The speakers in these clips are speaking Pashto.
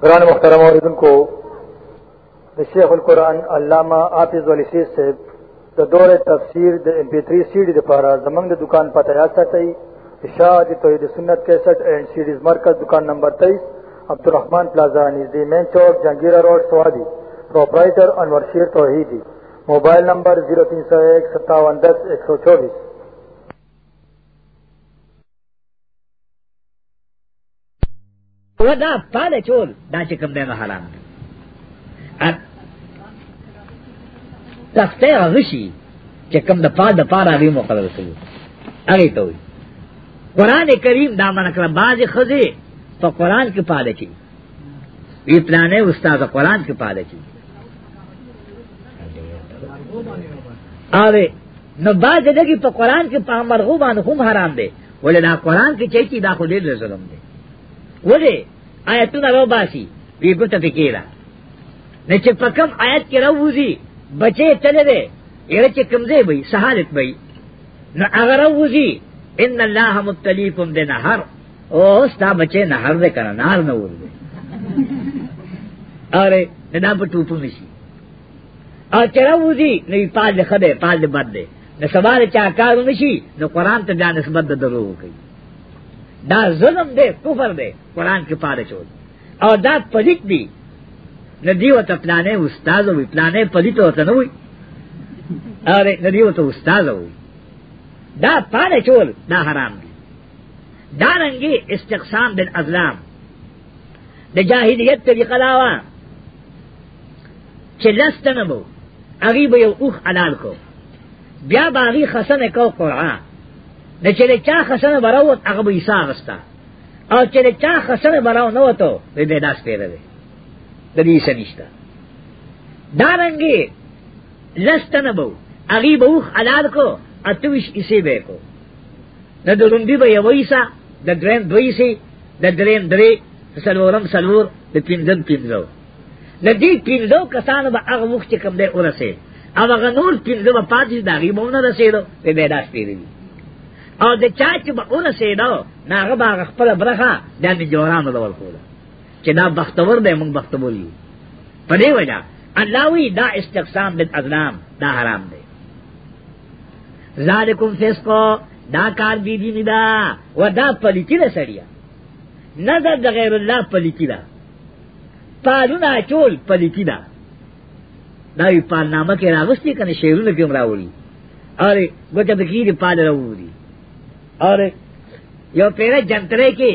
قرآن مخترم آردن کو شیخ القرآن علامہ آفز والی سیز سے دا دور تفسیر دا امپی تری سیڈی دا پارا زمنگ دا دکان پتہ یاد ساتی اشاہ توحید سنت کیسٹ اینڈ سیڈیز مرکز دکان نمبر تیئیس عبد الرحمن پلازا نزدی مین چوک جہانگیرہ روڈ سوادی پروپرائٹر انور شیر توحیدی موبائل نمبر زیرو تین سو ایک ستاون دس ایک سو چوبیس و دا پال چول دا چې کوم دی حرام دی تخته غشي چې کوم د پاد د پاره غي مقرر کړو هغه ته وي قران کریم دا من کړه باز خزي په قران کې پاله چی وی پلانې استاد قران کې پاله چی اره نو باز دغه په قران کې په مرغوبان هم حرام دی ولې دا قران کې چې دا خو دې ظلم دی ولی آیتونه رو باسی وی ګوت فکیرا نه چې په کوم آیت کې راوځي بچې تل دې یره چې کمزې وي سہالت وي نو هغه راوځي ان الله مبتلیکم بنهر او ستا بچې نهر دې کنه نار نه ورده اره نه دا په ټوپو نشي او چې راوځي نو پال خبره پال بد دې نو سوال چا کارو نشي نو قران ته دا نسبت درو کوي دا ظلم دے کفر دے قرآن کے پارے چھوڑ اور دا پلت دی ندی و تپلانے استاد ہوئی پلانے پلت ہوتا نہ ہوئی اور ندی و تو استاد ہوئی دا پارے چھوڑ دا حرام دی دا رنگی استقسام بن ازلام دا جاہلیت تبی قلاوہ چلست نبو اغیب یو اوخ علال کو بیا باغی خسن کو قرآن نه چې چا خسنه براوت هغه به عیسی غستا او چې چا خسنه براو نه وته دې داس پیره دی د دې سنشتہ دا رنګي لستنه بو هغه به وخ حلال کو اتوش اسی به کو د دروندې به یو عیسی د درین دویسی د درین درې سلورم سلور د پینځم پینځو د دې پینځو کسانو به هغه وخت کم دی ورسه او هغه نور پینځو به پاتې دا غي مونږ نه رسېدو به داس پیری دی او د چا چې به اون سیدو ناغه باغ خپل برخه د جورانو ډول کوله چې دا بختور دی موږ بختور یو په دې وجہ الله وی دا استقسام بالازلام دا حرام دی ذالکم فسقو دا کار بی بی ندا و دا پلیتی دا سڑیا نظر دا غیر اللہ پلیتی دا پالونا چول پلیتی دا داوی پالنامه کې راغستی کنه شیرونه کې راوړي اره ګوته د کیری پال راوړي اور یو پیرے جنترے کی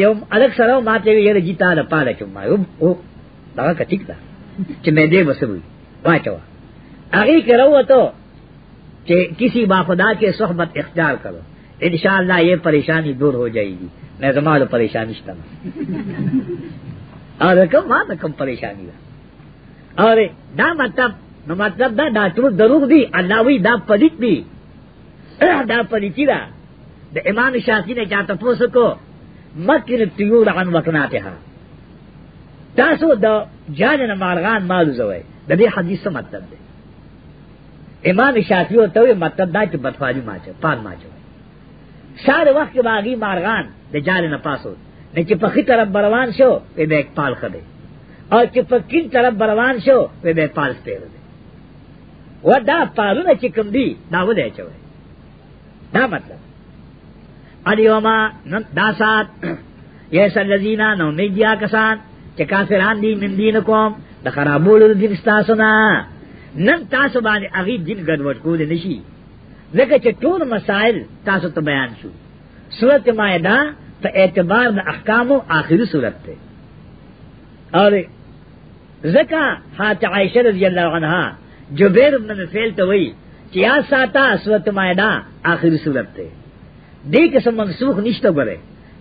یو الگ سره ما ته ویل جیتا نه پاله چې ما یو او دا کټیک دا چې مې دې وسوي واچو هغه کرو ته چې کسی با خدا کې صحبت اختیار کرو ان شاء الله یہ پریشانی دور ہو جائے گی میں زمال پریشانی شتا اور کم ما کم پریشانی دا اور دا مطلب نو مطلب دا دا ټول دروغ دی الله وی دا پدیت دی دا پلیتی دا دا امام شافعی نے چاہتا پوسکو مکن تیور عن وطناتها تاسو دا جانن مارغان مالو زوئے دا دی حدیث سا مطلب دے امام شافعی ہوتا ہوئے مطلب دا چو بدفالی ماچو پان ماچو سارے وقت کے باغی مارغان دا جانن پاسو نے چی پخی طرف بروان شو پی بے ایک پال خدے اور چی پکین طرف بروان شو پی بے پال سپیر دے و دا پالو نا چکم دی دا ودے چوئے دا مطلب الیوما دا سات یس الذین نو میدیا کسان چې کافران دي من دین کوم د خرابولو د دین تاسو نه نن تاسو باندې هغه دین ګډوډ کول نشي لکه چې ټول مسائل تاسو ته بیان شو سورت مائده په اعتبار د احکامو آخري سورت ده اور زکا حات عائشہ رضی اللہ عنہا جبیر بن نفیل ته وی چیا ساتا اسوت مائدہ آخری صورت تے دے قسم منسوخ نشتو برے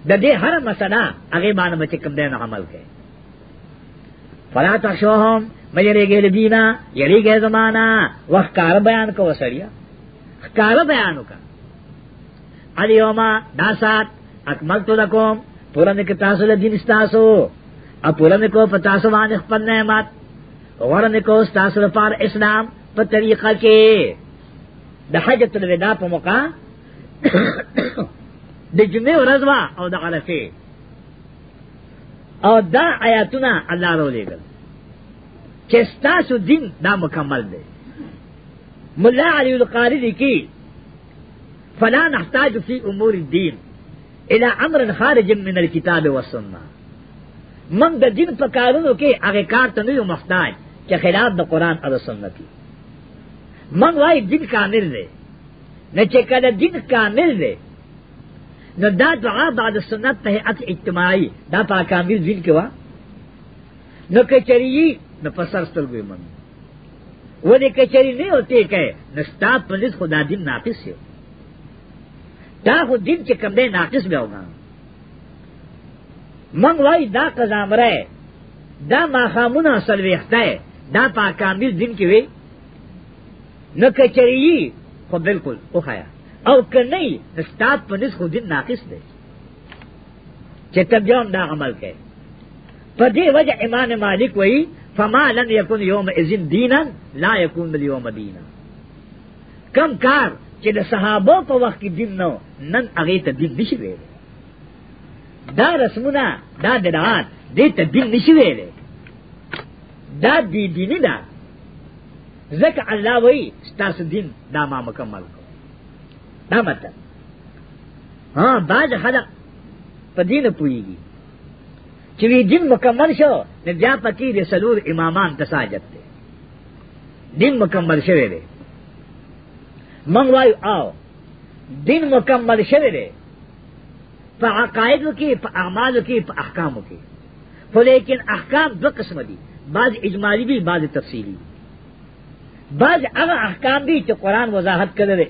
دا دے ہر مسئلہ اگے مان بچے کم دین عمل کے فلا تخشوہم مجرے گے لدینا یری گے زمانہ وخکار بیان کو وسریا خکار بیانو کا علیوما داسات اکملتو لکوم پورن کے تاسو لدین استاسو اب پورن کو پتاسو وان اخپن نعمت ورن کو استاسو لپار اسلام پتریقہ کے د حجۃ الوداع په موقع د جمعې ورځ وا او د عرفه او دا آیاتونه الله رو لېګل چې ستاسو دین دا مکمل دی مولا علی القاری لیکي فلا نحتاج فی امور الدین الى امر خارج من الكتاب والسنه من د دین په کارونو کې هغه کار ته نه محتاج چې خلاف د قران او سنت دی من وای دین کامل دی نه چې کله دین کامل دی نو دا دعا بعد سنت ته ات اجتماعي دا په کامل دین کې وا نو کچری نو پسر ستلګوي من ولې کچری نه ہوتی کې نستا پولیس خدا دین ناقص یو دا خو دین چې کم دی ناقص به وګا من وای دا قزامره دا ماخامونه اصل ویخته دا په کامل دین کې وی نہ کچری خو بالکل او خایا او کنی استاد پنس خو دین ناقص دے چې تبجام دا عمل کوي په دې وجه امام مالک وایي فما لن يكن يوم اذن دينا لا يكون اليوم دينا کم کار چې د صحابه په وخت کې دین نو نن هغه ته دین نشي ویل دا رسمونه دا دعات دې ته دین نشي ویل دا دې دینی ده زکه الله وای ستاسو دین دا ما مکمل کو دا مطلب ها باج خلق په دین پویږي چې وی دین مکمل شو نه بیا پکې د سلور امامان تساجت دی دین مکمل شوی دی من وای او دین مکمل شوی دی په عقایدو کې په اعمالو کې په احکامو کې خو لیکن احکام دو قسم دي بعض اجمالی بھی بعض تفصیلی بھی بعض هغه احکام دي چې قران وضاحت کړل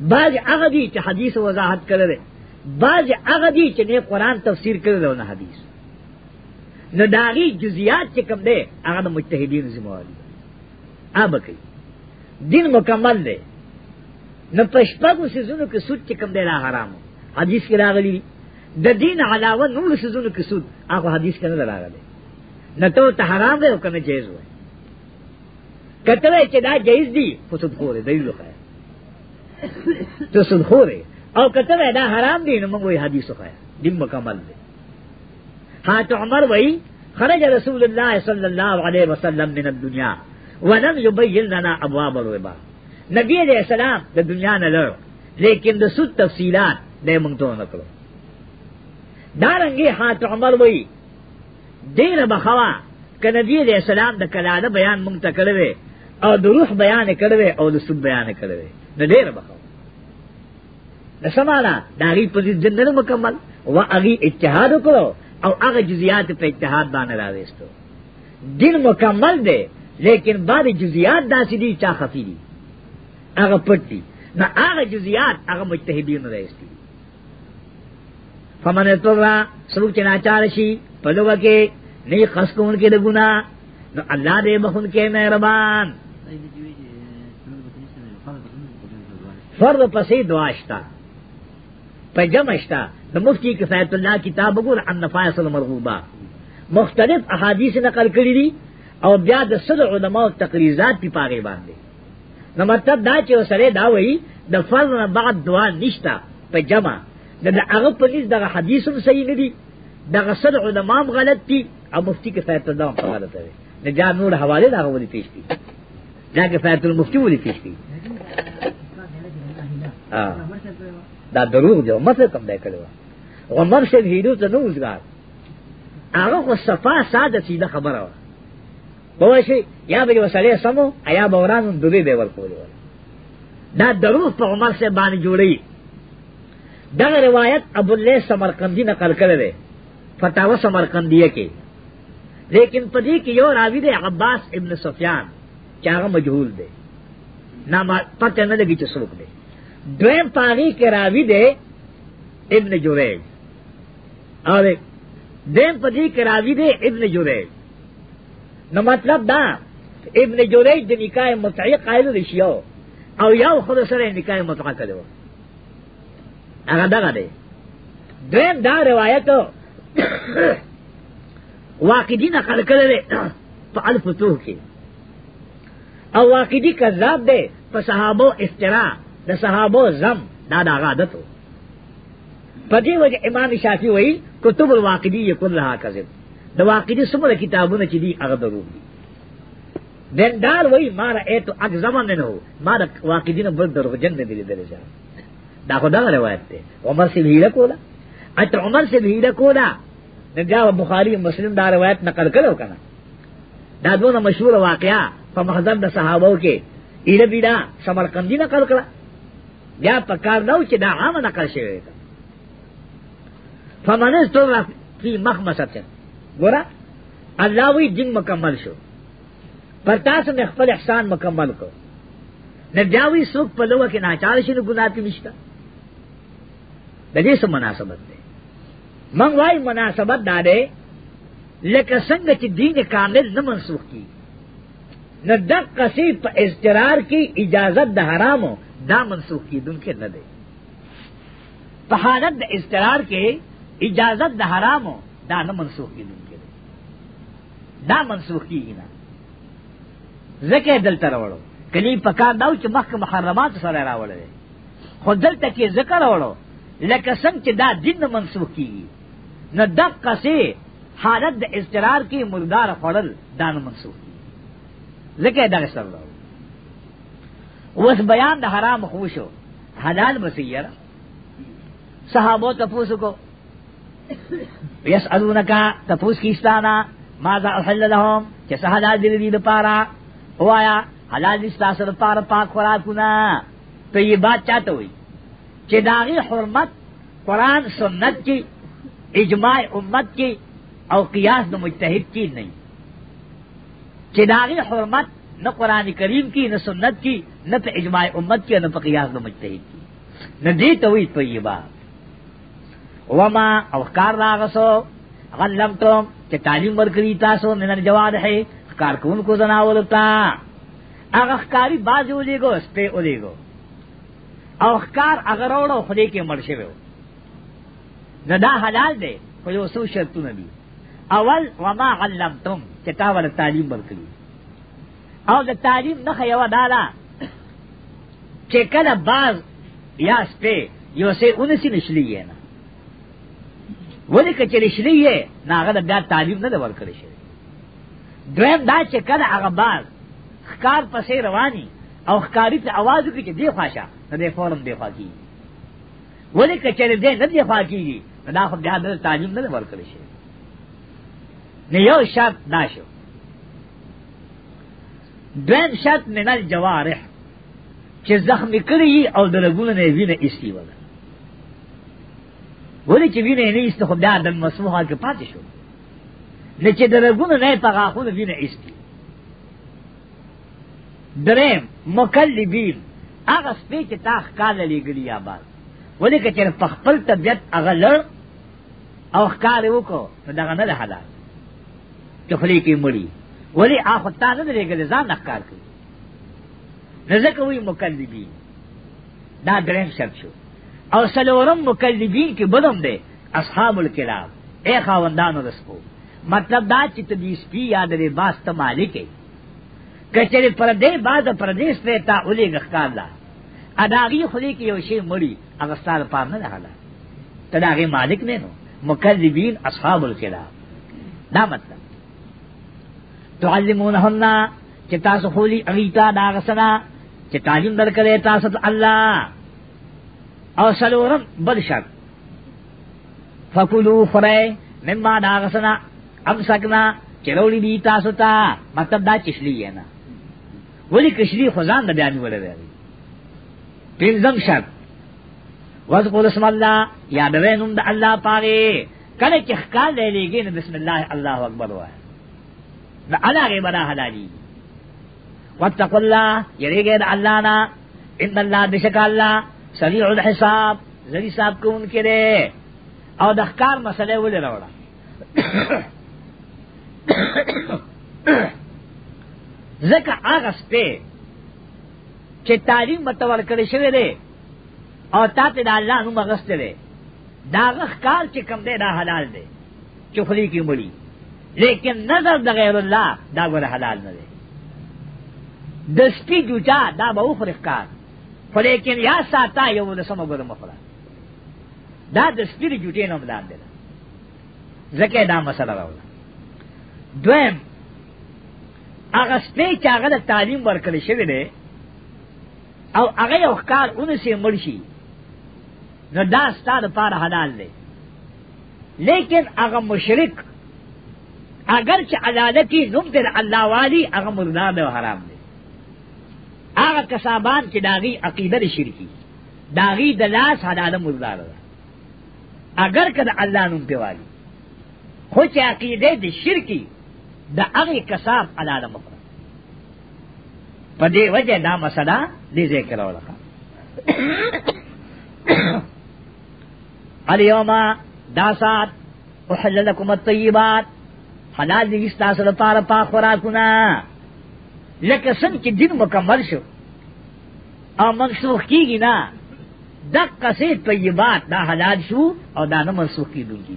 بعض هغه دي چې حدیث وضاحت کړل بعض هغه دي چې نه قران تفسیر کړل نه حدیث نو داغي جزئیات چې کوم دي هغه د مجتهدین زموالي اوبه کوي دین مکمل دی نو پښپاګو سيزونو کې سود چې کوم دی لا حرامو حدیث کې راغلی د دین علاوه نور سيزونو کې سود هغه حدیث کې نه راغلی نو ته حرام دی او کنه جایز وای کتره چې دا جایز دی خو سود خورې دلیل وخایه ته سود خورې او کتره دا حرام دی نو موږ وی حدیث وخایه دیم مکمل دی حات عمر وی خرج رسول الله صلی الله علیه وسلم من الدنيا ولم يبين لنا ابواب الربا نبی علیہ السلام د دنیا نه لړ لیکن د سود تفصيلات نه موږ ته نه کړو دارنګه حات عمر وی دیر بخوا کنبی علیہ السلام د کلاله بیان موږ ته کړو او د روح بیان کړو او د سود بیان کړو نه ډیر بخو د سمانا دا غي په جنن مکمل و هغه اجتهاد وکړو او هغه جزئیات په اجتهاد باندې راوېستو دین مکمل دی لیکن بعد جزئیات داسې دي چې خفي دي هغه پټ دي نو هغه جزئیات هغه مجتهدین راوېستي فمن اتورا سلوک چنا چار شي په لوګه کې نه خسکون کې د ګنا نو الله دې مخون کې مهربان فرد پسې دعاشتا په جمعشتا د مفتی کفایت الله کتاب وګور ان نفایس المرغوبه مختلف احادیث نقل کړی دي او بیا د صد علماء تقریزات په پاره باندې نو مطلب دا چې سره دا وایي د فرض نه بعد دعا نشتا په جمع د هغه په لیس دغه حدیث هم صحیح نه دي دغه صد علماء غلط دي او مفتی کفایت الله غلط دي نه جا نور حواله دا غوړي پیش دي دا کفایت المفتی ولی پیشتی دا دروغ جو مطلب کم دے کلو غمر شب ہیرو تا نو ازگار آغا کو صفا ساده سیدہ خبر آوا بوشی یا بری وسلے سمو ایا بوران دوبی بے ورکولی ورکولی دا دروغ پا غمر سے بان جوڑی دا روایت ابو اللہ سمرقندی نقل کردے فتاوہ سمرقندیہ کی لیکن پدی کی یو راوی دے عباس ابن سفیان چاغه مجهول دی نام پته نه لګی چې څوک دی دویم پاری کې راوی دی ابن جوریج او دیم پدی کې راوی دی ابن جوریج نو مطلب دا ابن جوریج د نکای متعی قائل رشیو او یو خود سره نکای متعی کړو هغه دا دی دویم دا روایت واقعی نقل کړل په الفتوح کې او واقعی کذاب دے پا صحابو افترا دا صحابو زم دا دا غادتو پا دی وجہ امام شافی وئی کتب الواقعی یکن رہا کذب دا واقعی سمر کتابون چی دی اغدرون دی دیندار وئی مارا اے تو اگ زمان ننو مارا واقعی نبرد درو جن دلی دلی جان دا خدا روایت دے عمر سے بھیڑا کولا اچھا عمر سے بھیڑا کولا نجا بخاری مسلم دا روایت نقل کرو کنا دا دونه مشهور واقعا په مخزن د صحابو کې ایله بیدا سمرقندی نقل کړه بیا په کار نو چې دا عام نقل شوی ده فمن استوى فی مخمسه ګوره الله وی جن مکمل شو پر تاسو نه خپل احسان مکمل کو نه بیاوی څوک په لوه کې ناچار شي نو ګناه نشته د دې سم مناسبت ده من وای مناسبت دا ده لکه څنګه چې دین کامل نه منسوخ کیږي نہ دق کسی اضطرار کی اجازت دا حرامو دا منسوخ کی دن کے نہ دے پہانت اضطرار کے اجازت دا حرامو دا نہ منسوخ کی دن کے دے دا منسوخ کی گی نا زکے دل تروڑو کلی پکار داو چې مخک محرمات سره راوړل خو دلته کې ذکر وړو لکه څنګه چې دا دین منسوخ کیږي نه دقه سي حالت د استقرار کې مردار خړل دان منسوخ کیږي ذکر دغه سر دا اوس بیان د حرام خوشو حلال بسیر صحابو تفوس کو یسالونکا تفوس کیستانا ماذا احل لهم چې سهدا دلی دې پارا وایا حلال دې تاسو لپاره پاک خوراکونه ته یی بات چاته وي چې داغي حرمت قران سنت کی اجماع امت کی او قیاس د مجتهد کی نه چې داغی حرمت نہ قرآن کریم کی نہ سنت کی نہ تو اجماع امت کی نہ پقیاز مجتہد کی نہ دی توحید پر یہ بات وما اوکار راغسو غلم تم کہ تعلیم ورکری تاسو من الجواد ہے کارکون کو زناولتا اگر کاری باز ہو لے گو اس پہ اولے گو اوکار اگر اوڑو خدے کے مرشے ہو نہ دا حلال دے کوئی سو شرط نبی اول وما غلم تم چې تا ول تعلیم ورکړي او د تعلیم نه خیوا دادا چې کله باز یا سپه یو سه اونسی نشلی یې نه ولې کچې نشلی یې ناغه د بیا تعلیم نه ورکړي شي دویم دا چې کله هغه باز ښکار پسې رواني او ښکاری ته आवाज کوي چې دی خواشه نه دی فورم دی خواکی ولې کچې دې نه دی خواکی دا خو بیا د تعلیم نه ورکړي شي نیو شرط داشو دویم شرط من الجوارح چې زخمی کړی او درګونه نه وینه ایستي ولا ولې چې وینه نه ایست خو بیا د مسوحه کې پاتې شو نه چې درګونه نه په غاخونه وینه ایستي دریم مکلبین هغه سپی چې تا ښکال لګلی یا بار ولې چې په خپل طبيعت هغه لړ او ښکار وکړو نو دا نه حلال چخلی کی مڑی ولی آخوتا نه درې ګل ځان نخکار کوي رزق وی مکذبین دا دریم شرط شو او سلورم مکذبین کې بدوم دي اصحاب الکلام اے خاوندانو رسکو مطلب دا چې تدیس پی یاد لري واسطه مالک کچره پر دې باز پردیس په تا اولی غخکار دا اداغي خلی کې یو شی مړی هغه ستاره پام نه راغله تداغي مالک نه نو مکذبین اصحاب الکلام دا مطلب تعلمونهن چې تاسو خولی اغیتا دا غسنا چې تعلیم درکړې تاسو ته الله او سلورم بل شرط فکلوا فره مما دا غسنا امسکنا چرولی دی تاسو ته مطلب دا چشلی نه ولی کشلی خزان د بیان ولا دی پنځم شرط وذکر اسم الله یاد وینم د الله پاره کله چې ښکار دی لګین بسم الله الله اکبر وایي دا اللہ غی بنا حلالی واتقوا اللہ یری گئے دا اللہ نا ان اللہ بشک اللہ سریع الحساب زری صاحب کو ان کے دے او دخکار مسئلے ولی روڑا زکا آغس پہ چې تعلیم متور کړی شوی دی او تا ته د الله نوم غست دی دا غخ کار چې کم دی دا حلال دی چې خلی کې مړی لیکن نظر د غیر الله دا ګره حلال نه دی د سپی جوجا دا به وفرق کار خو لیکن یا ساته یو له سم ګره مخړه دا د سپی د جوټې نه ملان دی زکه دا مسله راوړه دویم هغه سپی چې هغه د تعلیم ورکړل شوی دی او هغه یو کار اونسه مرشي نو دا ستاره پر حلال دی لیکن هغه مشرک اگر چې عدالتي نوم دې الله والی هغه مردان او حرام دی هغه کسابان چې داغي عقیده شرکی داغي د لاس حلاله مردان ده اگر کده الله نوم دی والی خو چې عقیده د شرکی د هغه کساب حلاله مکر په دې وجه دا مسله دې ذکر ولکه الیوما داسات احللکم الطیبات حلال دی ستا سره پار پاک خوراکونه لکه څنګه چې دین مکمل شو او منسوخ کیږي نه د قصې طیبات دا حلال شو او دا نه منسوخ کیږي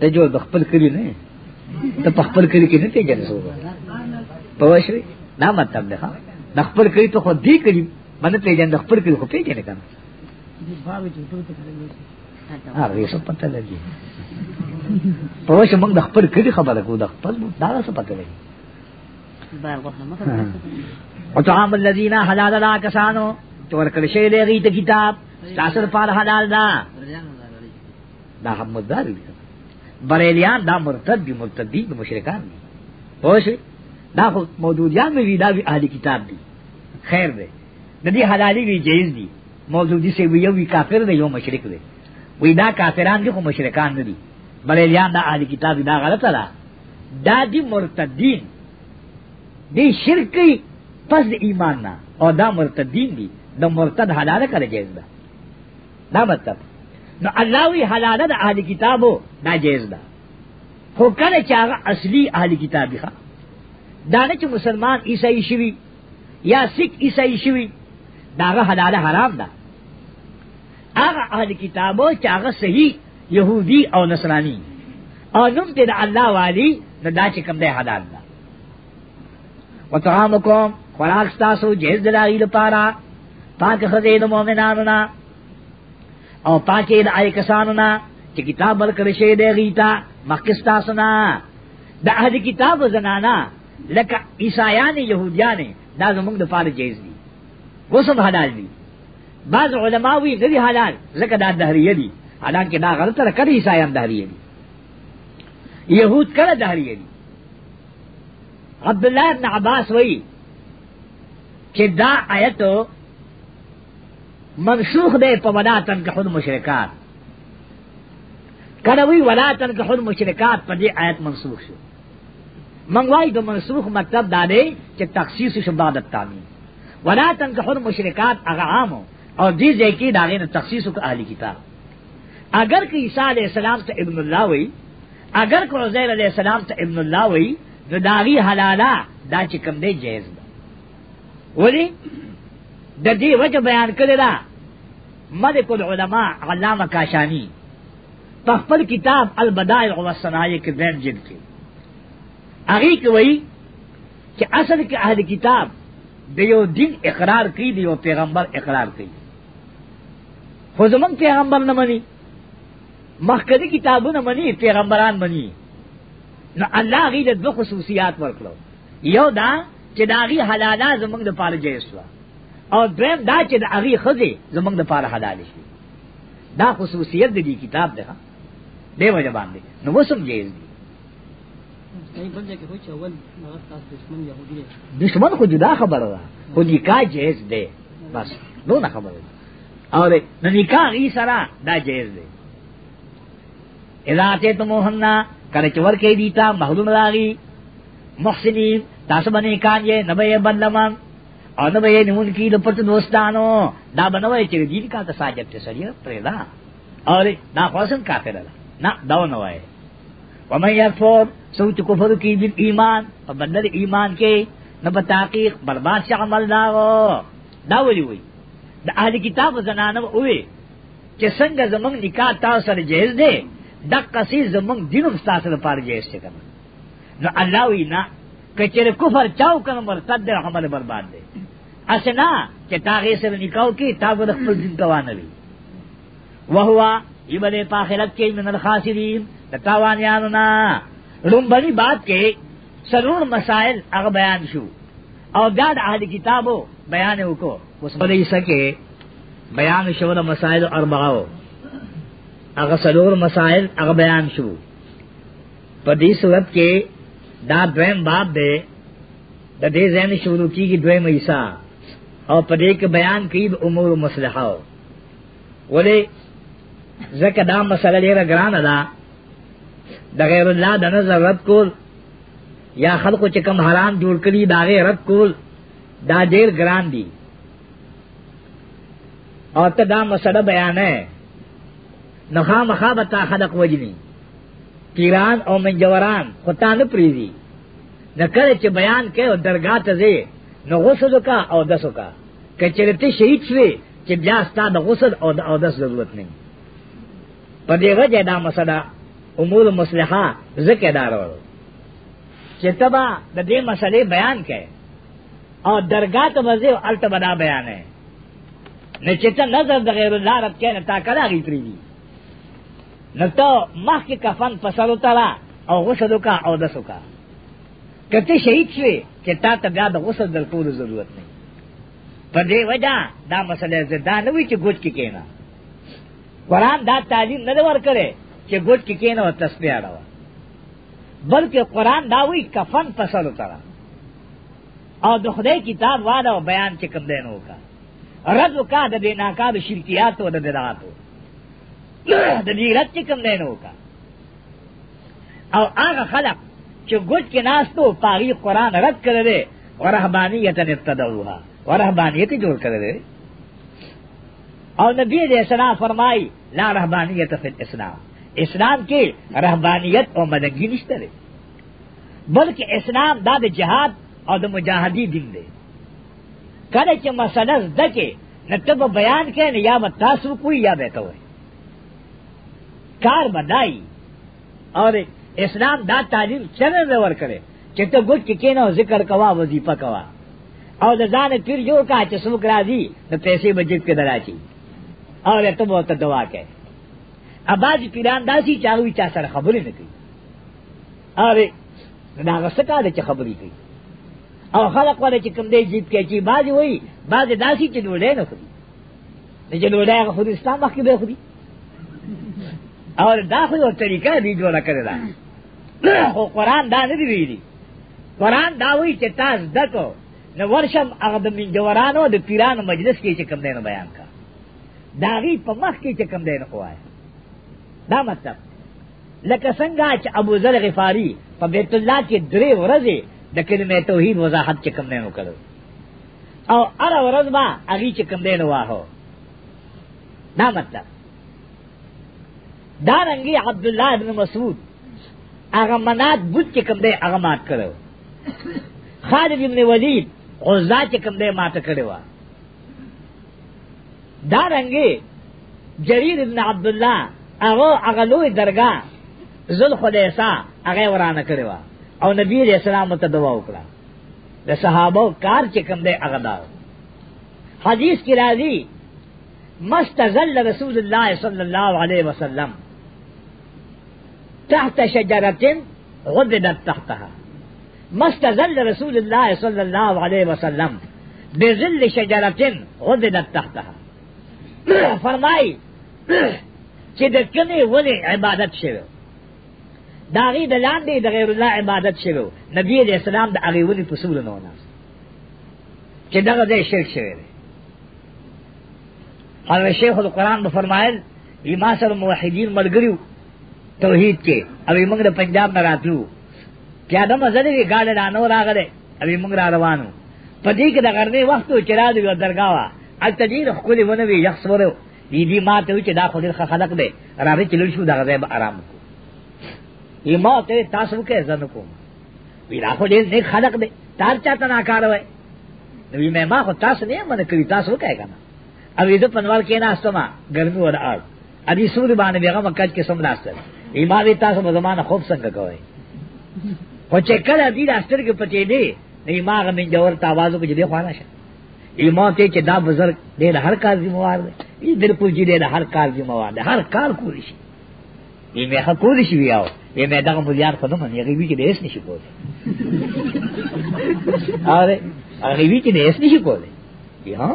ته جو د خپل کلی نه ته په خپل کلی کې نه ته جنسو په وښوي دا مطلب ده د خپل کلی ته خو دې کړي باندې ته جن د خپل کلی خو پیژنې کنه هغه څه پته لګي پوه شو موږ د خپل کړي خبره کوو د خپل دا څه پته لري او طعام الذين حلال لا کسانو چې ورکړ شي دغه ته کتاب تاسو په حلال دا دا محمد دار بریلیان دا مرتد دی مرتدی دی مشرکان دی پوش دا خو موجودیان میں بھی دا بھی اہلی کتاب دی خیر دے ندی حلالی بھی جیز دی موجودی سے بھی یو بھی کافر دے یو مشرک دے وی دا کافران دی خو مشرکان ندی بریلیان دا آلی کتاب دا غلط دا دا دی مرتدین دی شرکی پس دی ایمان نا او دا مرتدین دی دا مرتد حلال کرے جیز دا دا مطلب نو اللہ وی حلال دا آلی کتابو دا جیز دا خو کله چې هغه اصلي اهلي کتابي ښه دا نه چې مسلمان عیسائی شوی یا سکھ عیسائی شوی دا هغه حلال حرام ده هغه اهلي کتابو چې هغه صحیح یہودی او نصرانی او نم تے دا اللہ والی نو دا چکم دے حداد دا و طعامکم خوراک ستاسو جہز دلائی لپارا پاک خزید مومناننا او پاکی دا آئی کساننا چی کتاب بلکرشے دے غیتا مقستاسنا دا اہد کتاب زنانا لکا عیسایان یہودیان دا زمونگ دا پار جہز دی وہ سم حلال دی بعض علماء وی ندی حلال زکا دا دہریہ دی حالانکہ دا غلط ہے کدی عیسائیان داری ہے یہود کر داری ہے عبداللہ ابن عباس وئی کہ دا آیت منسوخ دے پا ولا تنکحن مشرکات کروی ولا تنکحن مشرکات پا دے آیت منسوخ شو منگوائی دو منسوخ مطلب دا دے کہ تخصیص شبادت تامین ولا تنکحن مشرکات اغا عام ہو اور جی جے کی داغین تخصیص کو اہلی کتاب اگر کہ عیسیٰ علیہ السلام تا ابن اللہ وی اگر کہ عزیر علیہ السلام تا ابن اللہ وی نو داغی حلالا دا چکم دے جیز دا ولی دا دی وجہ بیان کرے دا ملک العلماء علامہ کاشانی پخپل کتاب البدائع والصنایع کے بین جن کے اگی کی وئی کہ اصل کے اہل کتاب دیو دین اقرار کی دیو پیغمبر اقرار کی خزمن پیغمبر نہ منی مخکدی کتابونه منی پیغمبران منی نو الله غی د دو خصوصیات ورکړو یو دا چې دا غی حلاله زمنګ د پاره جایز وا او دویم دا چې دا غی خزی زمنګ د پاره حلال شي دا خصوصیت د دې کتاب ده دی وجه باندې نو وسم جایز دی دشمن خو جدا خبره ده خو نکاح جایز دی بس نو نه خبره ده او نو نکاح غی سره دا جایز دی اذا ته تموهنا کله چور کې دیتا مخدوم راغي محسنین تاسو باندې کان یې نبه بدلمان او نبه یې نمون کی د پټ دوستانو دا بنوي چې دین کا تساجت ته سړی پرېدا او دا خاصم کافر ده نه دا نه وایي ومن یکفر سوچ کفر کی بال ایمان په بدل ایمان کې نه په تحقیق برباد شي عمل دا و دا ولي وي د اهل کتاب زنانه وې چې څنګه زمنګ نکاح تاسو سره جهیز دی دقا سی زمان دینم ستاسو لپاره جایز څه کنه نو الله وینا کچره کفر چاو کنه مرتد عمل برباد دی اسنا چې تاغه سره نکاو کې تاغه خپل دین کوانه وی وهو یبه په آخرت کې من الخاسرین تاوانیانو نا لومبني بات کې سرور مسائل هغه بیان شو او دا د اهل کتابو بیان وکړو اوس په دې سکه بیان شو د مسائل اربعه هغه سلور مسائل هغه بیان شو په دې صورت کې دا دویم باب دی د دې ځین شروع کیږي دویم ایسا او په دې کې بیان کړي د امور مصلحه ولې ځکه دا مسله ډیره ګرانه ده د غیر الله د نظر رد کول یا خلقو چې کم حرام جوړ کړي دا غیر رد کول دا ډیر ګران دي او ته دا مسله بیان نه نخا مخا بتا خلق وجنی پیران او منجوران خطا نه پریزی نه کله چې بیان کړي او درگاه ته ځي نو غسل کا او دسو کا کچرته شهید شوی چې بیا ستا د غسل او د او دس ضرورت نه په دې وجه دا مسله امور مصلحه ذکر دار ورو چې تبا د دې مسلې بیان کړي او درگاه ته وځي او الټ بنا بیان نه چې ته نظر د غیر الله رب کې نه تا کړه غی پریزی نتو مخ کی کفن پسلو تلا او غسلو کا او دسو کا کته شهید شوی چې تا ته بیا د غسل در کولو ضرورت نه په دې وجہ دا مسله زدا نه وی چې ګوت کې کینا قران دا تعلیم نه ورکړي چې ګوت کې کینا او تسبیح اړه بلکې قران دا وی کفن پسلو تلا او د خدای کتاب واده او بیان چې کوم دین وکا رد وکا د دې ناکاره شرکیات او د بدعاتو د دې رات چې کوم نه نوکا او هغه خلق چې ګوت کې ناستو پاری قران رد کړل دي او رهبانيت ابتدوها او رهبانيت جوړ کړل دي او نبی دې سنا فرمای لا رهبانيت فی الاسلام اسلام کې رهبانيت او مدګی نشته لري بلکې اسلام دا د جهاد او د مجاهدی دین دی کله چې مسله زده کې نتب بیان کړي یا به تاسو کوی یا به کوی کار بدائی اور اسلام دا تعلیم چنه زور کرے چې ته ګوت کې کینو ذکر کوا وظیفه کوا او د ځان پیر جو کا چې سمک راځي نو پیسې بجټ کې دراشي او ته مو ته دوا کې اباز پیران داسي چاوي چا سره خبرې نه کوي اره دا غسکا د چ خبرې کوي او خلق ولا چې کوم دی جیب کې چې بازي وای بازي داسي چې ډولې نه کوي د جنو دا خو اسلام مخکې به خو اور دا خو یو طریقہ دی جوړه کړی دا خو قران دا نه دی ویلي قران دا وی چې تاسو دکو نو ورشم هغه د منجورانو د پیرانو مجلس کې چې کوم دی نو بیان کا دا غي په مخ کې چې کوم دی نو وای دا مطلب لکه څنګه چې ابو ذر غفاری په بیت الله کې درې ورځې د کلمې توحید وضاحت چې کوم دی نو کړو او اره ورځ با هغه چې کوم دی نو واهو دا مطلب دارنگی عبداللہ ابن مسعود اغه منات بوت چې کوم دی اغه مات کړو خالد ابن ولید عزا چې کوم دی مات کړو دا رنګي جرير ابن عبد الله هغه هغه لوی درگاه ذل خدیسا هغه ورانه کړو او نبی رسول الله ته دعا وکړه د صحابه کار چې کوم دی هغه دا حدیث کی راضی مستغل رسول الله صلی الله علیه وسلم تحت شجرتن غددت تحتها مستظل رسول الله صلی الله علیه وسلم بظل شجرتن غددت تحتها فرمائی چې د کنه ولې عبادت شوه داغي د لاندې د غیر الله عبادت شوه نبی دې اسلام د هغه ولې فصول نه ونه چې دا د شرک شوه هغه شیخ القرآن به فرمایل یما سره موحدین ملګریو توحید کے ابھی منگ پنجاب نہ راتلو کیا دم ازر کے گاڑے رانو راگ دے ابھی منگ را روانو پتی کے دغرنے وقت چرا دے درگاہ التجیر خلی ونه وی یخ سورو دی دی ما ته چې دا خو دې خلق دی راوی چلو شو دغه ځای آرام کو یی ما ته تاسو کې ځن کو وی دا خو دې نه خلق دی تار چاته نه کار وای نو می ما خو تاسو نه من کوي تاسو کې کنه او دې په نوال کې نه استما ګرمي ودا اړ ادي سور باندې هغه وخت کې سم ناشته ایماوی تاسو مزمان خوب څنګه کوي خو چې کله دې راستر کې پټې دی نه ماغه من جوړ تاوازو کې دې خوانه شه ایمان ته چې دا بزرگ دې هر کار ذمہوار دی دې پور جی دې هر کار ذمہوار دی هر کار کولی شي یې مه کولی شي بیاو یې مه دغه بلیار خدوم نه یې وی چې دې اس نشي کولی اره هغه وی چې دې اس نشي کولی یا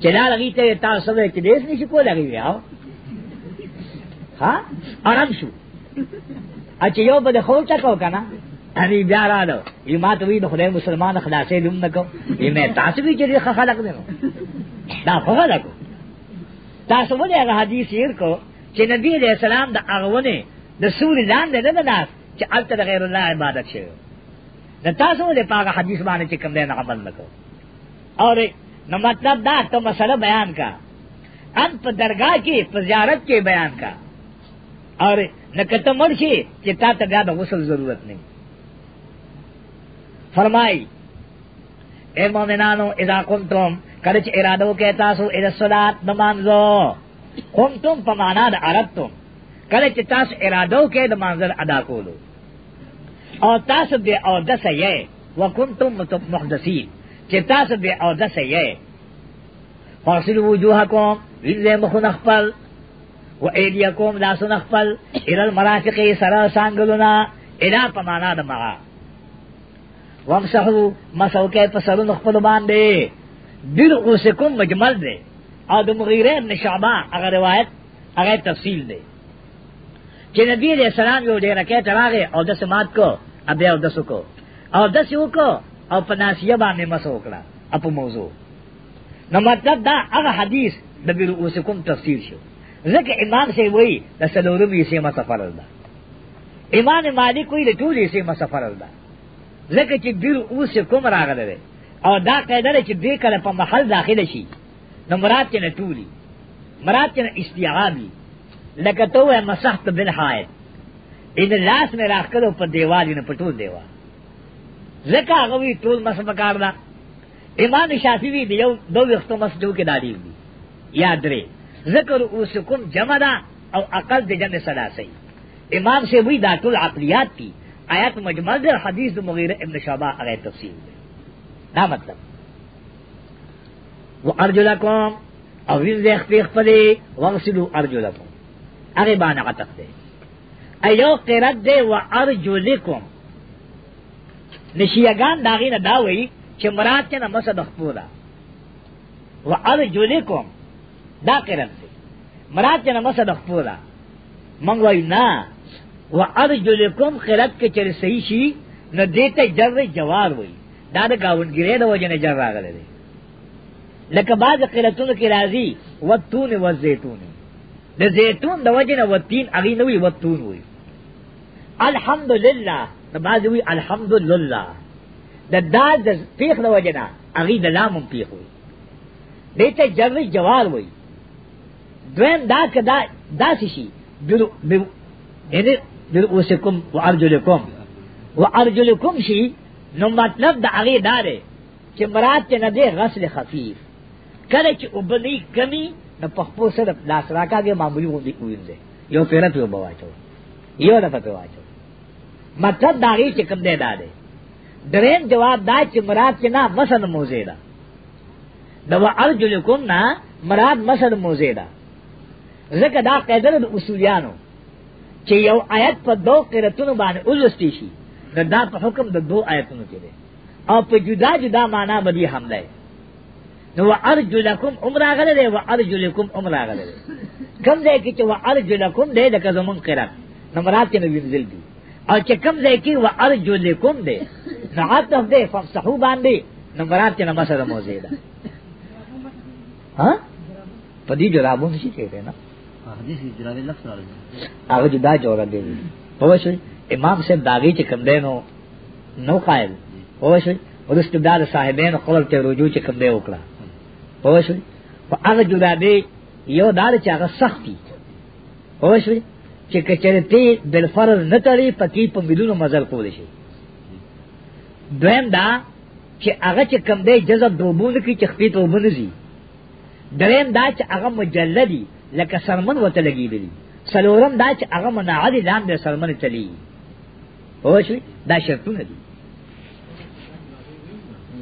چې دا لغی ته تاسو دې چې دې اس نشي کولی هغه بیاو ها ارام شو اچ یو بده خو چکو کنه انی بیا را دو ای ما ته وی د خدای مسلمان خلاصې دوم نکو ای مې تاسو به چې خلق دینو دا خو خلق تاسو ولې هغه حدیث یې کو چې نبی دې سلام د اغونه د سوري لاندې نه نه چې الته د غیر الله عبادت شي د تاسو ولې پاګه حدیث باندې چې کوم دې نه عمل نکو اور نو مطلب دا ته مسله بیان کا ان په درگاہ کې په زیارت کې بیان کا اور نہ کہ تم مرشی کہ تا تک زیادہ غسل ضرورت نہیں فرمائی اے مومنانو اذا کم کرچ ارادو کہتا سو اذا صلات نمانزو کم پمانا دا عرب تم کل چاس ارادو کے دمانظر ادا کو لو اور تاس بے او دس ہے وہ کم تم تم محدسی چاس بے او دس ہے فاصل وجوہ کو مخنخ پل و ایدیکوم دا سن خپل ال المرافق سرا سانګلونا الا پمانا د مغا وامسحو مسو کې پسرون خپل باندې دل اوسکم مجمل دی او د مغیره ابن شعبہ هغه روایت هغه تفصیل دی چې نبی علیہ السلام یو ډیر کې تراغه او د سمات کو ابیا او دسو کو او دس یو کو او پناسیه باندې مسو کړه اپ موضوع نو مطلب دا هغه حدیث د بیرو اوسکم تفصیل شو ځکه امام سی وایي د سلورم یې سیمه سفر ده امام مالک وایي د ټول یې سیمه سفر ده ځکه چې بیر اوس کوم راغله ده او دا قاعده ده چې دې کله په محل داخله شي نو مراد کې نه ټولي مراد کې نه استیعابي لکه ته وایې مسحت بالحائط ان لاس مې راخلو په دیوال نه پټول دیوا ځکه هغه وی ټول مسبکار ده امام شافعي دی یو دوه وختو مسجد کې دالي یاد لري ذکر اوسکم جمع دا او عقل دے جمع سلاسی امام سے وہی دا ټول عقلیات تھی آیات مجمل دے حدیث دو مغیر ابن شعبہ اغیر تفسیر دے دا مطلب و ارجلکم او ویز دے اخفیق پدے وغسلو ارجلکم اغیر بان عطق دے ایو قرد دے و ارجلکم نشیگان داغین داوئی چھ مراد چنا مسد اخبورا و ارجلکم دا قرن دی مراد جنا مسد خپورا منگ وای نا و ارجلکم قرت کې چر صحیح شي نو دیته جر جوار وای دا د گاونګری د وجنه جر راغله دی لکه بعض قرتونو کې راځي و تون و زيتون د زيتون د وجنه و تین اغي نو وي و تون وای الحمدلله د بعض وی الحمدلله د دا د پیخ د وجنه اغي د لامم پیخ وای دیته جر جوار وای دویم دا که دا داسی شی جرو یعنی جرؤسکم و ارجلکم و ارجلکم شی نو مطلب دا هغه داره چې مراد ته نه دی غسل خفیف کله چې وبني کمی نو په خپل سره لاس راکاږي معمولی غوډي کوینځي یو پیره ته بواچو یو دفعه ته واچو مطلب دا هغه چې کوم دی دا دی درین جواب دا چې مراد کې نه مسن موزه ده دا و ارجلکم نه مراد مسن موزه ده زکه دا قاعده د اصولیانو چې یو آیت په دو قرتونو باندې ولستی شي دا, دا په حکم د دو آیتونو کې دی او په جدا جدا معنا بدی حمله نو ارجو لکم عمره غله دی و ارجو لکم عمره غله دی کم ځای کې چې و ارجو لکم دی د زمون قرات نمرات کې نبی منزل دی او چې کم ځای کې و ارجو لکم دی نعت دی فصحو باندې نمرات کې نمسره موزه ده ها په دې جرابون شي کې دی نه حدیث جرار لفظ راځي هغه جدا جوړ دی په وښه امام صاحب داغي چې کم دینو نو قائل په وښه ورست دار صاحبین خپل ته رجوع چې کم دی وکړه په وښه په هغه جدا دی یو دار چې هغه سختي په وښه چې کچرته بل فرض نه تړي پکې په بدون مزل کول شي دویم دا چې هغه چې کم دی جذب دوبونه کې چې خپې توبونه زی دریم دا چې هغه مجلدی لکه سرمن وته لګي دي سلورم دا چې هغه مناعد لاندې سرمن تلی هو شي دا شرطونه دي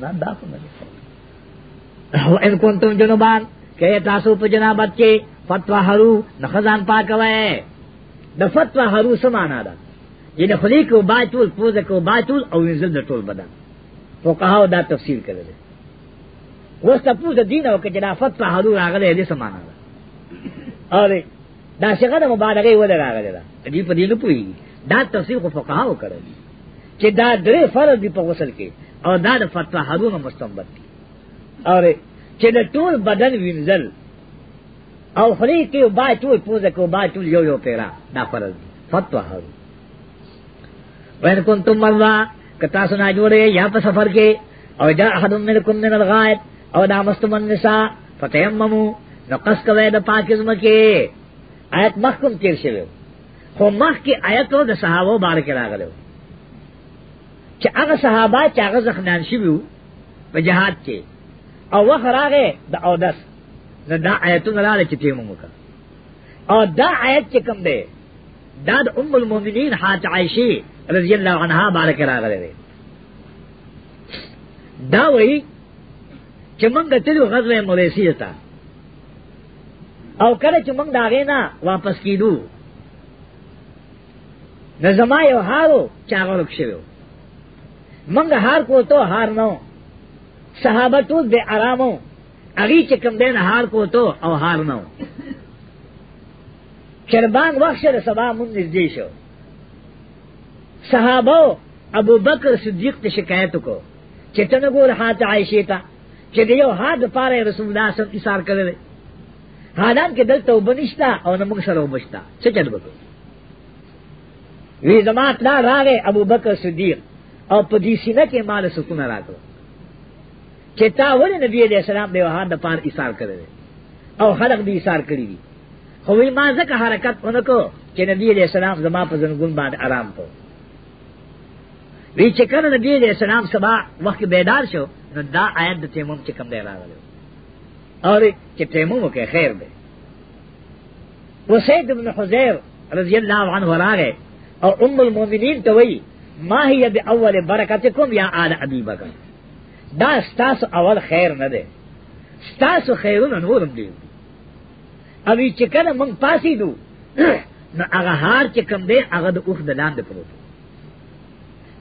نه دا څه نه او ان کوم جنوبان کې تاسو په جنابت کې فتوا هرو نخزان پاکوي د فتوا هرو سمانا ده یعنی خلی کو باطول پوزه کو باطول او نزل د ټول بدن فقهاو دا تفسیر کړل وسته پوزه دین او کې جنافت په هرو راغله دې سمانا ده اوه دا څنګه د مبالغه ولا راغله دا دې په دې نه پوي دا تفسیر خو فقهاو کړل چې دا درې فرض دی په غسل کې او دا د فتوا هرونه مستنبط دي اوه چې د ټول بدن وینځل او خلی کې با ټول پوزه کو با ټول یو یو پیرا دا فرض دی فتوا هر وین کنتم مرضا کتا سنا جوړه یا په سفر کې او جا احد منکم من الغائب او دا مستمن نساء فتیممو نو قص کوي د پاکزم کې آیت مخکم تیر شوی خو مخ کې آیتو د صحابه بارک راغلو چې هغه صحابه چې هغه زخمیان شوی په جهاد کې او وخت راغې د اودس نو دا آیتونه لاله چې تیمم وکړه او دا آیت چې کوم دی دا د ام المؤمنین حات عائشه رضی الله عنها بارک راغله دا وایي چې مونږ تلو غزوه مریسیه ته او کله چې موږ داغه نه واپس کیدو نه زما یو هارو چاغو لکشلو موږ هار کو ته هار نو صحابه ټول به آرامو اغي چې کم دین هار کو ته او هار نو چربان وخت سره سبا مون نږدې شو صحابه ابو بکر صدیق ته شکایت کو چې څنګه ګور حات عائشه ته چې دیو حد پاره رسول الله صلی الله علیه وسلم اشاره کړل حالان کې دلته وبنشتا او نه موږ سره وبشتا څه چل وکړو وی زمات لا راغې ابو بکر صدیق او په دې سینه کې مال سکون راکړو چې تا ولې نبی دې سلام دی وهان د پان ایثار کړی او خلق دې ایثار کړی دي خو وی ما ځکه حرکت ونکو چې نبی دې سلام زما په زنګون باندې آرام کو وی چې کله نبی دې سلام سبا وخت بیدار شو نو دا آیت د تیمم چې کوم دی راغلی اور چې تیمم کې خیر دی وسید ابن حذیر رضی اللہ عنہ راغه او ام المؤمنین ته وی ما هي باول برکتکم یا آل ابي بکر دا ستاسو اول خیر نه دی ستاسو خیرونه نورم دی اوی چې کله مونږ پاسې دو نو هغه هار چې کم دی هغه د اوخ د لاندې پروت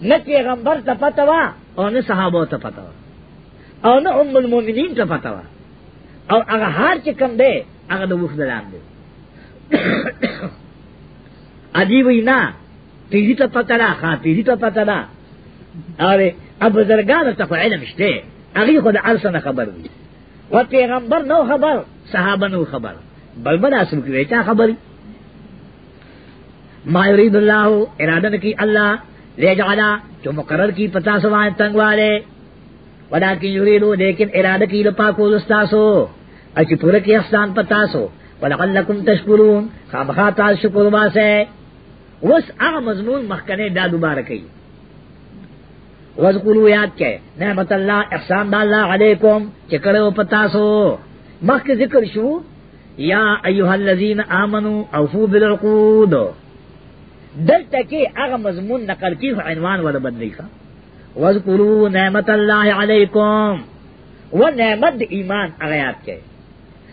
نه پیغمبر ته پته وا او نه صحابه ته پته وا او نه ام المؤمنین ته پته وا او هغه هر چې کم دی هغه د وښ دلان دی ادی وینا تیزی ته پتا نه ها تیزی ته پتا نه اره اب زرګان ته خو علم شته هغه خو د ارسنه خبر دی و پیغمبر نو خبر صحابه نو خبر بل بل اصل کې چا خبر ما یرید الله اراده کی الله لے جانا جو مقرر کی پتا سوائے تنگ والے ودا کی یریدو لیکن ارادہ کی لپا کو استاسو اچ پورا کې احسان پتا سو ولعلکم تشکرون خامخا تاسو شکر واسه وس هغه مضمون مخکنه دا دوباره کوي وذکروا یاد کړئ نعمت الله احسان د الله علیکم چې کړه پتا سو مخک ذکر شو یا ایها الذین آمنو اوفوا بالعقود دلته کې هغه مضمون نقل کیف عنوان ولا بدلی کا وذکروا نعمت الله علیکم و نعمت ایمان هغه یاد کړئ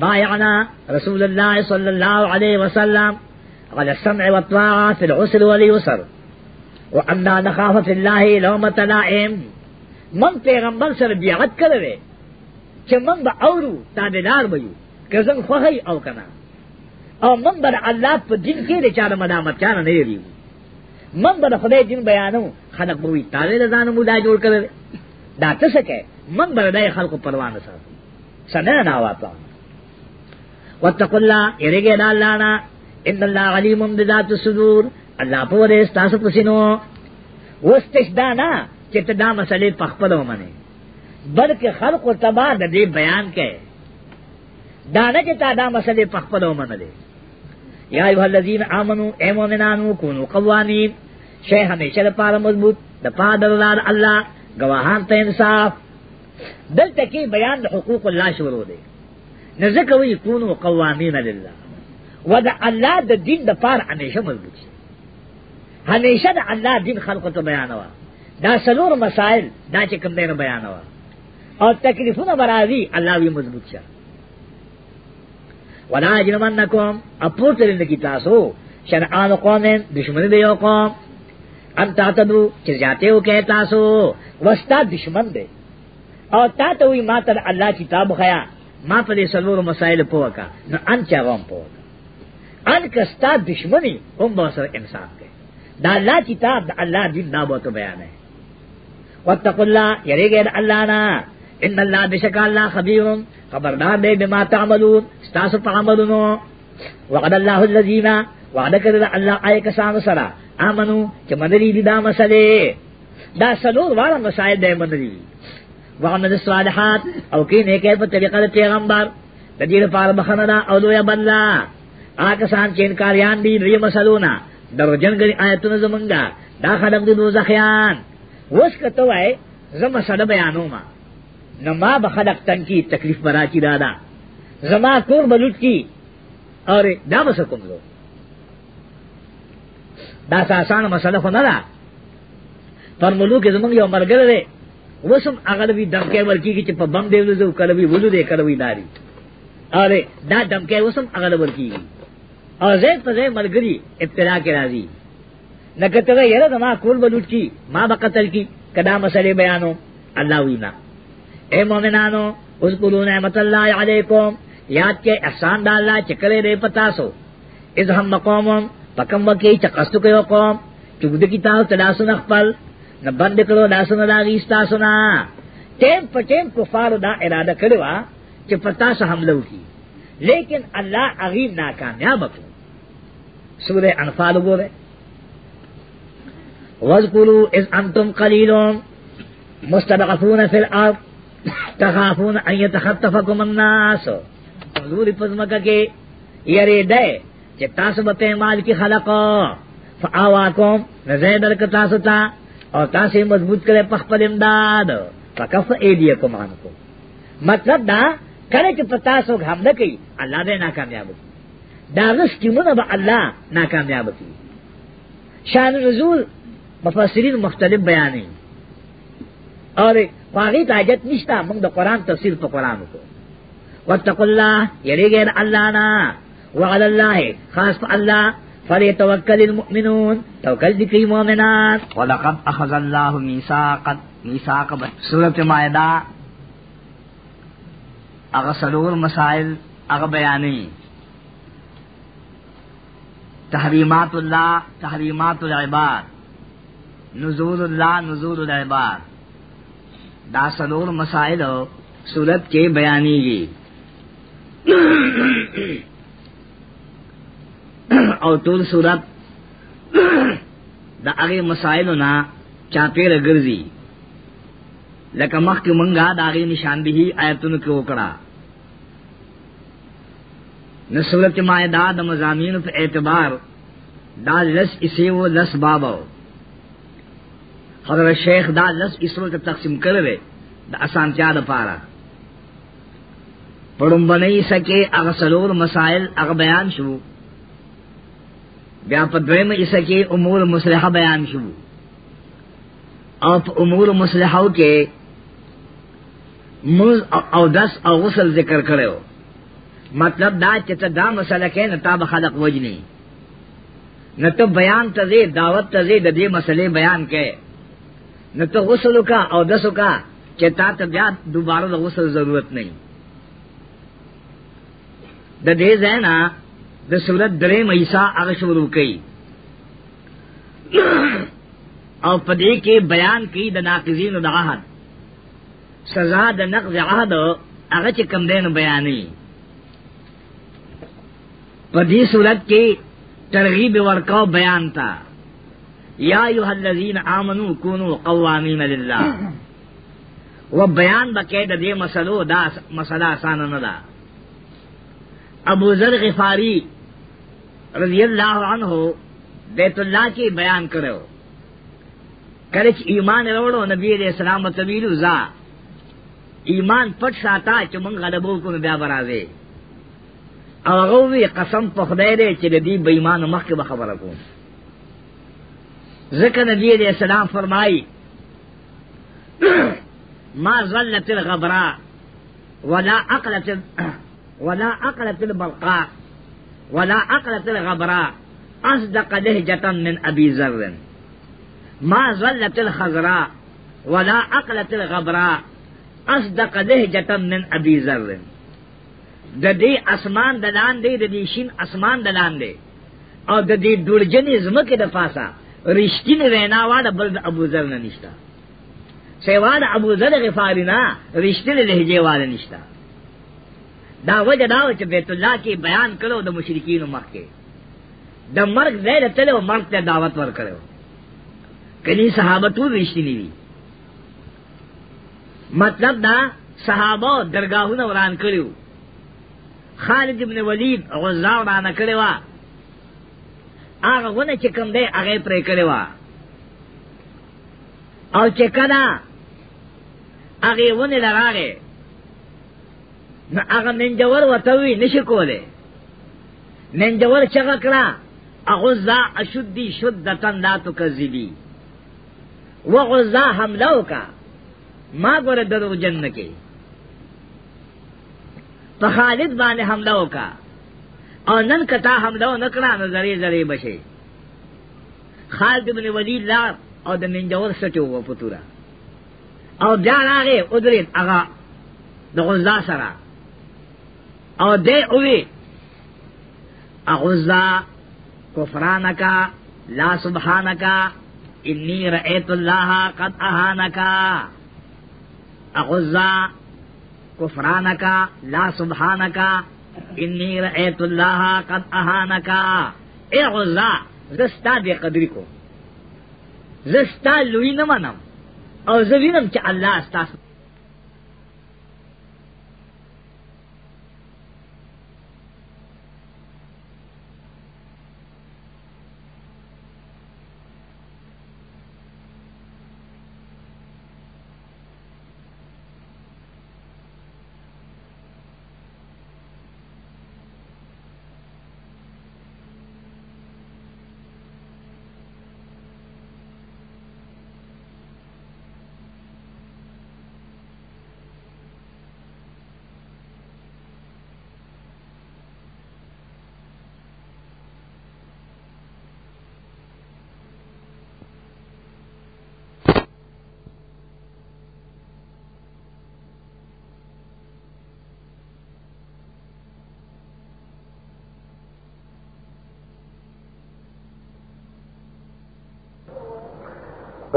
بايعنا رسول الله صلى الله عليه وسلم على السمع والطاعة في العسر واليسر وأنا نخاف في الله لومة لائم من پیغمبر سره بیعت کړو چې من به اورو تابعدار وایو که څنګه خوهی او کنه او من به الله په دین کې د چا مدامت چانه نه یری من به خدای دین بیانو خلق بوي تابع ځان مولا جوړ کړو دا څه کې من به د خلکو پروا نه ساتو سنه نه واپس وتق الله يرګه د الله نه ان الله عليم بذات الصدور الله په دې تاسو پوښینو واستشدا نه چې ته دا مسلې په خپل ومنه بلکې خلق او تبا د دې بیان کړي دا نه چې تا دا مسلې په خپل ومنه دي یا ایه الذین آمنو اے مومنانو کونو قوانین شی همیشه لپاره مضبوط د پاد الله الله گواهان ته انصاف دلته کې بیان د حقوق الله شروع دی نو ځکه وی کونو قوامین لله ودا الله د دین د پار همیشه مضبوط شي همیشه د الله دین خلقو ته بیانوا دا سلور مسائل دا چې کوم دینه بیانوا او تکلیفونه برازي الله وی مضبوط شي ولا جرمنکم اپورتل نه کی تاسو شرعان قوم دشمن دی یو قوم ان تعتدو چې ذاته او کې تاسو وستا دشمن دی او تا ته وی ماتل الله کتاب خیا ما په دې سلور مسائل پوکا نو ان چا وام پوکا ان کستا دشمنی هم به سره انصاف کوي دا الله کتاب دا الله دین دا به بیان ہے واتقوا الله یریږي الله نه ان الله بشک الله خبير خبردار دی بما تعملون استاسو تعملونو وعد الله الذين وعد کړه الله آی کسان سره امنو چې مدري دي دا مسله دا سلور واره مسائل دی مدري وعمل الصالحات او کی نیکی په طریقه د پیغمبر د دې لپاره بخنه دا او لوی بدلا هغه سان چې انکاریان دي لري مسلونه درجن غري آیتونه زمونږه دا خدم دي دوزخیان وښ کته وای زما سره بیانو ما نو ما به خلق تنکی تکلیف برا کی دادا زما کور بلوت کی اور دا بس کوم لو دا آسان مسله خو نه ده پر ملوک زمونږ یو مرګره وسم اگر بھی دمکے ورکی کی چپ بم دے دو کلوی وزو دے کلوی ناری ارے دا دمکے وسم اگر ورکی گی اور زید پر زید ملگری ابتلا کے راضی نہ کہتے ہوئے یار ماں کول بلوٹ کی ماں بقتل کی کدا مسئلے بیانو اللہ وینا اے مومنانو اس کو لونے مت اللہ علیکم یاد کے احسان ڈالا چکرے رے پتاسو از ہم مقوم پکم وکی چکستو کے قوم چگد کی تاؤ تلاسن اخبل نہ بند کرو دا سنا دا غیستا سنا ٹیم پا ٹیم کفارو دا ارادہ کروا کہ پتا سا حملو کی لیکن اللہ عغیب ناکامیاب کو سورہ انفال گو رہے وَذْكُرُوا اِذْ أَنْتُمْ قَلِيلٌ مُسْتَبَقَفُونَ فِي الْأَرْضِ تَخَافُونَ أَنْ يَتَخَطَّفَكُمْ النَّاسُ حضور پزمکہ کے یری دے چہ تاسو بپیمال کی خلقو فآواکم نزیدر کتاسو تا اور تاسے مضبوط کرے پخپل امداد فکف ایدیکم عنکو مطلب دا کرے کہ پتا سو حملہ کی اللہ دے ناکامیاب کی دا رس کی منہ با اللہ ناکامیاب کی شان رسول مفسرین مختلف بیانے اور خواہی تاجت نشتا منگ دا قرآن تفسیر پا قرآن کو واتقوا اللہ یری غیر اللہ نا وعلى اللہ خاص پا اللہ فلی توکل المؤمنون توکل دکی مومنان ولقد اخذ اللہ میساقت میساقت سورت مائدہ اغا سلور مسائل اغا بیانی تحریمات اللہ تحریمات العباد نزول اللہ نزول العباد دا سلور مسائل سورت کے بیانی گی او ټول صورت دا هغه مسائلو نه چاپیر ګرځي لکه مخکې مونږه دا هغه نشاندهي آیتونو کې وکړه نو صورت مائدہ د مزامین په اعتبار دا لس اسی و لس بابو حضرت شیخ دا لس اسمو ته تقسیم کړل د اسانتیا لپاره پړم بنئ سکے اغسلور مسائل اغ بیان شروع بیا په دویم حصہ کې امور مصلحه بیان شو او په امور مصلحه کې مز او دس او غسل ذکر کړو مطلب دا چې ته دا مسله کې نه تاب خلق وجني نه ته بیان ته زی دعوت ته زی د دې مسلې بیان کې نه ته غسل کا او دس کا چې تا ته بیا دوباره د غسل ضرورت نه د دې ځای نه د صورت درې مېسا هغه شروع کړي او پدې کې بیان کړي د ناقضین د عهد سزا د نقض عهد هغه چې کم دین بیانې پدې صورت کې ترغیب ورکاو بیان تا یا ایها الذین آمنو کونوا قوامین لله و بیان بکې د دې مسلو دا مسله آسان نه ده ابو ذر غفاری رضی اللہ عنہ بیت اللہ کی بیان کرو کرچ ایمان روڑو نبی علیہ السلام طویل زا ایمان پټ ساته چې مونږ غلبو کوو بیا برازه هغه وی قسم په خدای دې چې دې بې ایمان مخکې به خبره کوم ذکر نبی دې سلام فرمای ما زلت الغبراء ولا اقلت ولا اقلت البلقاء ولا اقرت الغبراء اصدق لهجة من ابي ذر ما ظلت الخضراء ولا اقلت الغبراء اصدق لهجة من ابي ذر د دې اسمان دلان دی د دې شین اسمان دلان دی او د دې دړجنې زمکه د پاسا رښتینی وینا واده بل د ابو ذر نه نشتا سیوا د ابو ذر غفاری نه رښتینی لهجه واده نشتا دا وجه داو چې بیت الله کې بیان کړو د مشرکین مخ کې د مرګ ځای ته تلو مرګ ته دعوت ورکړو کلی صحابه ټول رښتینی وي مطلب دا صحابه درگاهونه وران کړو خالد ابن ولید غزا وران کړو هغه ونه چې کوم دی هغه پرې کړو او چې کنا هغه ونه لراغه نو هغه ننجور وتوي نشي کوله ننجور چغه کړه اغزا اشدی شدتن لا تکذبی وغزا حملو کا ما ګوره درو جن کې په خالد باندې حملو کا او نن کتا حملو نکړه نو زری زری بشي خالد بن ولید لا او د ننجور سټو و پتورا او بیا راغې ادریت هغه د غزا سره او دے اوے اغزا کفرانکا لا سبحانکا انی رأیت اللہ قد اہانکا اغزا کفرانکا لا سبحانکا انی رأیت اللہ قد اہانکا اے غزا زستا دے قدری کو زستا لوی نمانم او زوینم چې الله استاسو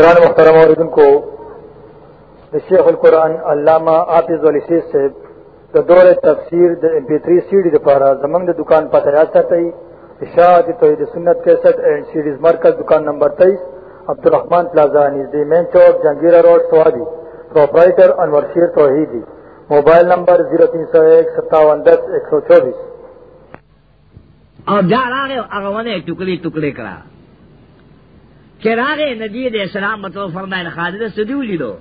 قرآن محترم عوردن کو شیخ القرآن علامہ آفز علی شیخ سے د دور تفسیر د ام پی 3 سیډي لپاره زمنګ د دکان پته راځي اشاعت توحید سنت 61 اینڈ سیریز مرکز دکان نمبر 23 عبدالرحمن پلازا نزدې مین چوک جنگیرا روډ سوادی پرپرایټر انور شیر توحیدی موبایل نمبر 03015710124 او بیا راغه هغه ونه ټوکلي ټوکلي کړه چراغ نبی علیہ السلام بتو فرمائے خالد سدیو لیدو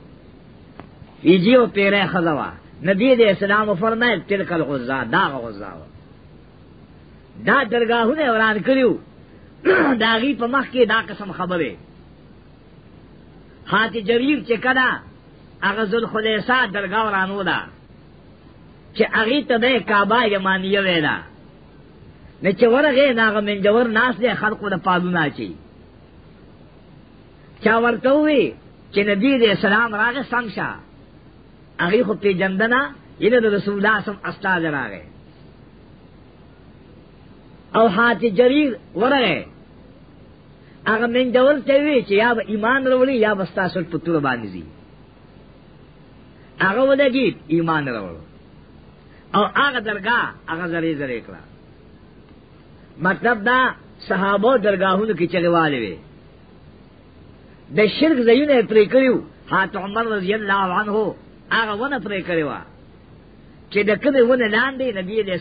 ایجیو پیرے خزوا نبی علیہ السلام فرمائے تلک الغزا داغ غزا دا درگاہوں نے وران کریو داغی پا مخ کی دا قسم خبرے خاتی جریب چکدا اغز الخلیسا درگاہ ورانو دا چه اغی تا دے کعبہ یمانیو ویدا نچه ورغی ناغ منجور ناس دے خلقو دا پالونا چی چا ورتوي چې نبی دې سلام راغې څنګه شا هغه خو په جندنا ینه د رسول الله صم استاد راغې او حاج جریر ورغه هغه من ډول ته وی چې یا به ایمان وروړي یا به تاسو په تور باندې زی هغه ولګي ایمان وروړ او هغه درگاه هغه زری زری کړه مطلب دا صحابه درگاہونو کې چلواله وي د شرک زیونه پرې کړیو حضرت عمر رضی الله عنه هغه ونه پرې کړیو چې د کله ونه لاندې نبی له